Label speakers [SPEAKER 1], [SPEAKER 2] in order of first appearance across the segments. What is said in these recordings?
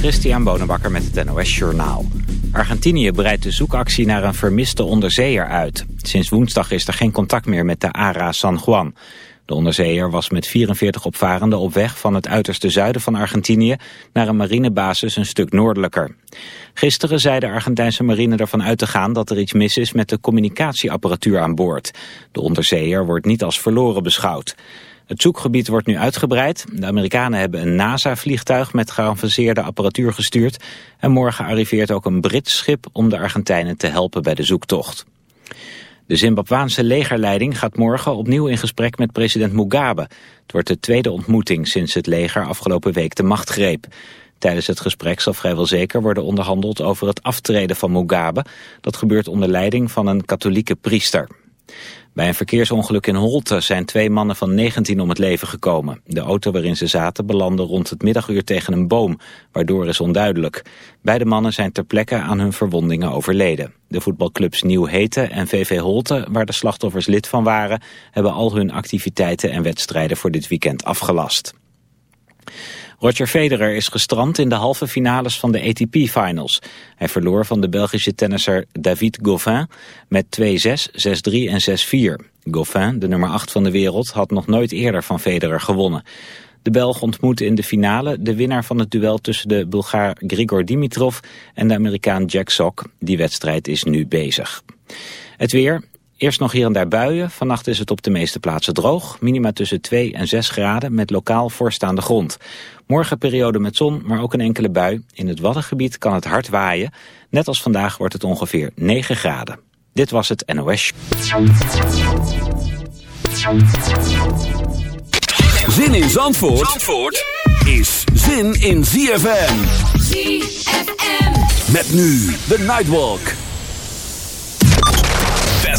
[SPEAKER 1] Christian Bonenbakker met het NOS Journaal. Argentinië breidt de zoekactie naar een vermiste onderzeeër uit. Sinds woensdag is er geen contact meer met de ARA San Juan. De onderzeeër was met 44 opvarenden op weg van het uiterste zuiden van Argentinië... naar een marinebasis een stuk noordelijker. Gisteren zei de Argentijnse marine ervan uit te gaan dat er iets mis is met de communicatieapparatuur aan boord. De onderzeeër wordt niet als verloren beschouwd. Het zoekgebied wordt nu uitgebreid. De Amerikanen hebben een NASA-vliegtuig met geavanceerde apparatuur gestuurd. En morgen arriveert ook een Brits schip om de Argentijnen te helpen bij de zoektocht. De Zimbabwaanse legerleiding gaat morgen opnieuw in gesprek met president Mugabe. Het wordt de tweede ontmoeting sinds het leger afgelopen week de macht greep. Tijdens het gesprek zal vrijwel zeker worden onderhandeld over het aftreden van Mugabe. Dat gebeurt onder leiding van een katholieke priester. Bij een verkeersongeluk in Holte zijn twee mannen van 19 om het leven gekomen. De auto waarin ze zaten belandde rond het middaguur tegen een boom, waardoor is onduidelijk. Beide mannen zijn ter plekke aan hun verwondingen overleden. De voetbalclubs Nieuw Heten en VV Holte, waar de slachtoffers lid van waren, hebben al hun activiteiten en wedstrijden voor dit weekend afgelast. Roger Federer is gestrand in de halve finales van de ATP-finals. Hij verloor van de Belgische tennisser David Goffin met 2-6, 6-3 en 6-4. Goffin, de nummer 8 van de wereld, had nog nooit eerder van Federer gewonnen. De Belg ontmoette in de finale de winnaar van het duel tussen de Bulgaar Grigor Dimitrov en de Amerikaan Jack Sock. Die wedstrijd is nu bezig. Het weer, Eerst nog hier en daar buien. Vannacht is het op de meeste plaatsen droog. Minima tussen 2 en 6 graden met lokaal voorstaande grond. Morgen periode met zon, maar ook een enkele bui. In het Waddengebied kan het hard waaien. Net als vandaag wordt het ongeveer 9 graden. Dit was het NOS.
[SPEAKER 2] Zin in Zandvoort, Zandvoort is zin in ZFM. ZFM. Met nu de Nightwalk.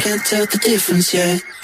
[SPEAKER 3] Can't tell the difference yet.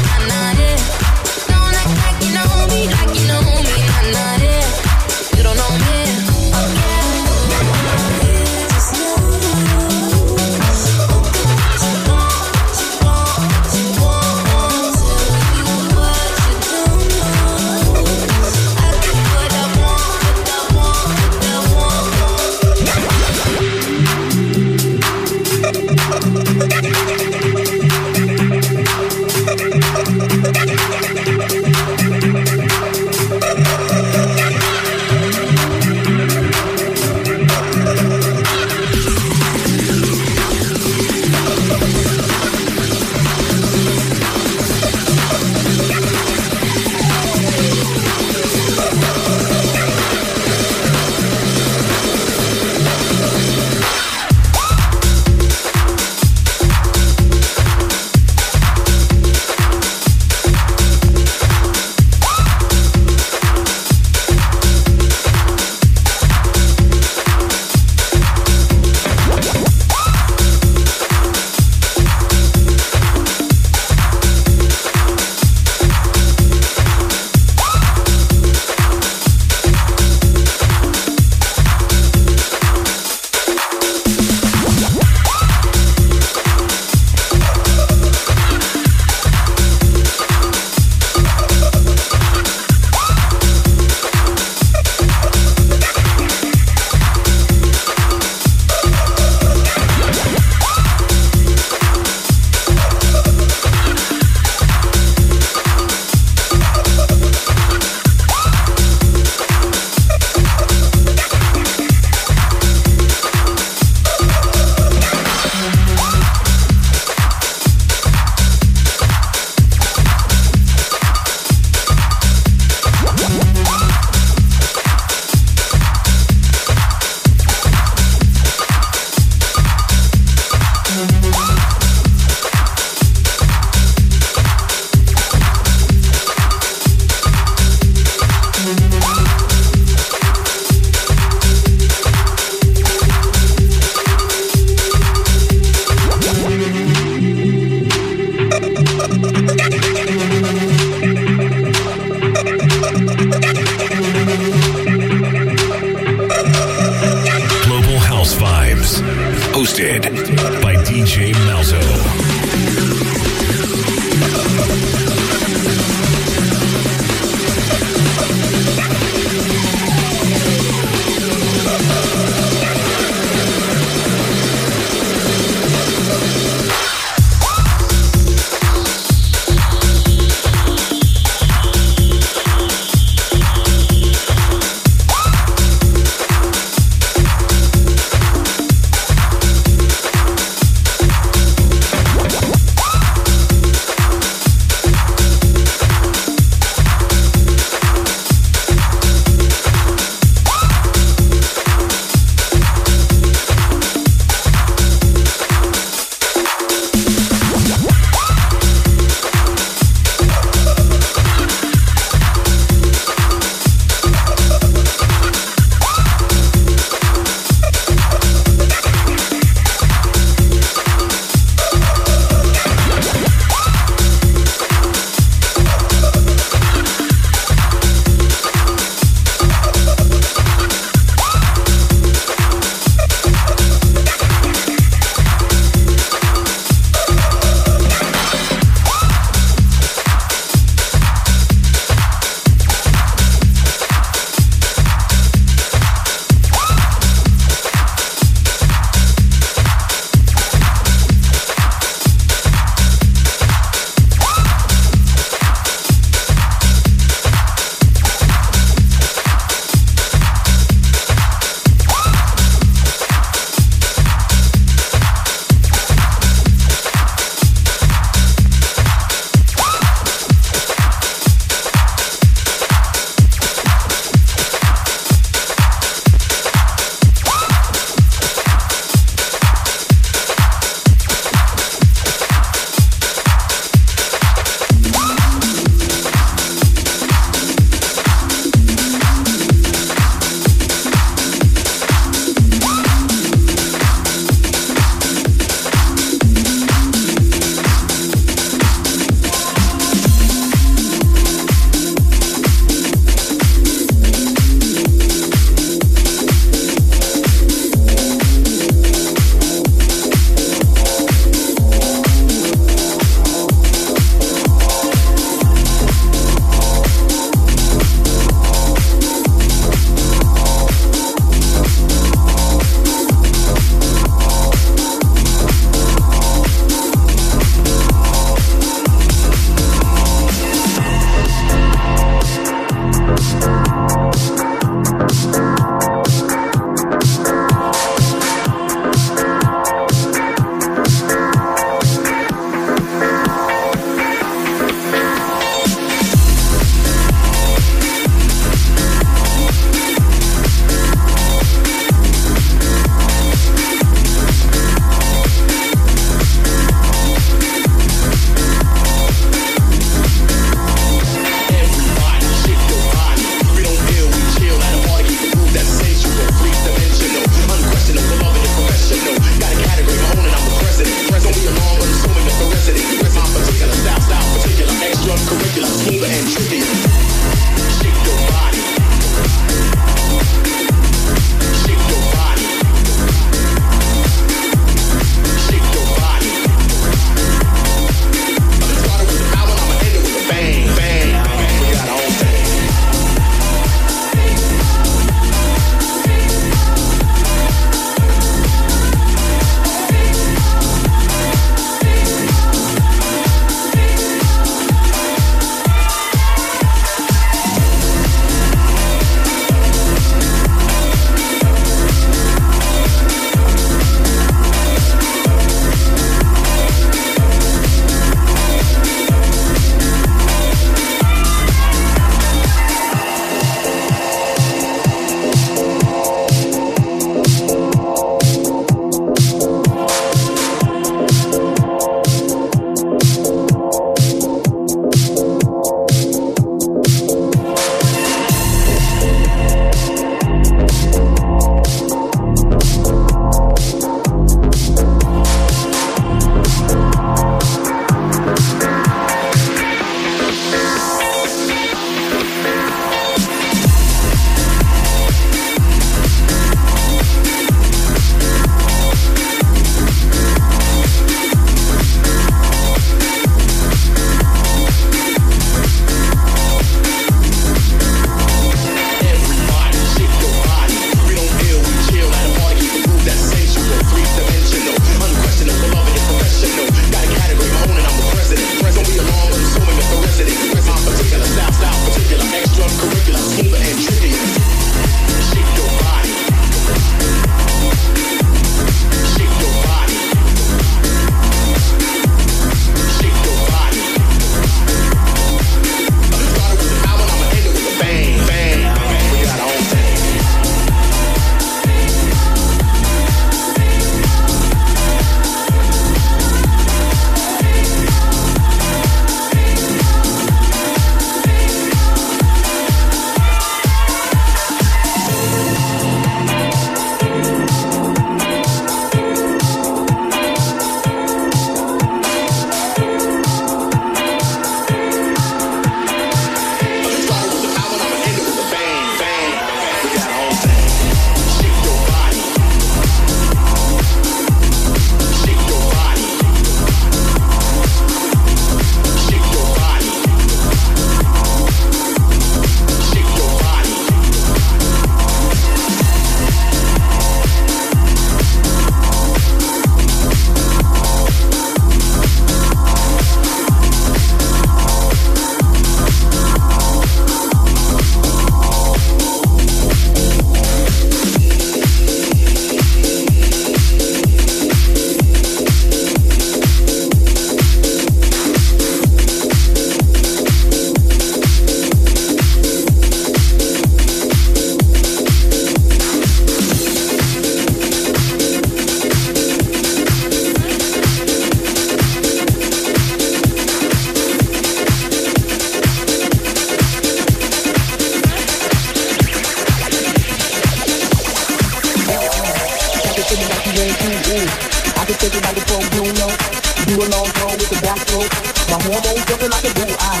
[SPEAKER 4] With. My hormones jumping like a bull. Ah,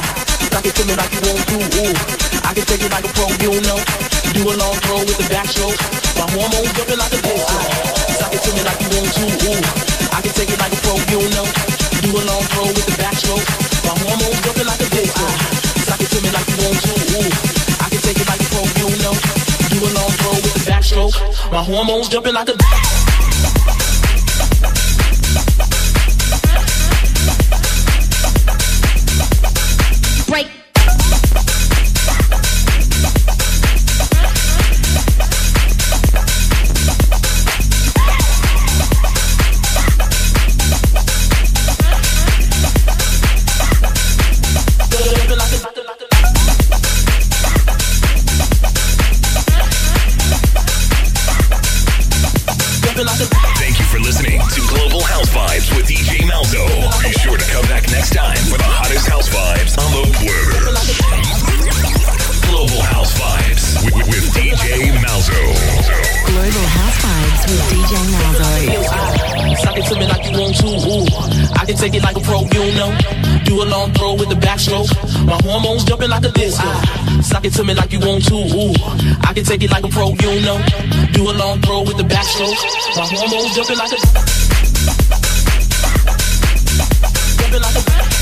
[SPEAKER 4] suck it to me like you want to. Ooh, I can take it like a pro, you know. Do a long throw with the backstroke. My hormones jumping like a bull. Ah, suck it like you want to. Ooh, I can take it like a pro, you know. Do a long throw with the backstroke. My hormones jumping like a bull. It to me like I can take it like a pro, you know. Do a long throw with the backstroke. My hormones jumping like a take it like a pro, you know. Do a long throw with the backstroke. My hormones jumping like a disco. Suck it to me like you want to. Ooh, I can take it like a pro, you know. Do a long throw with the backstroke. My hormones jumping like a jumping like a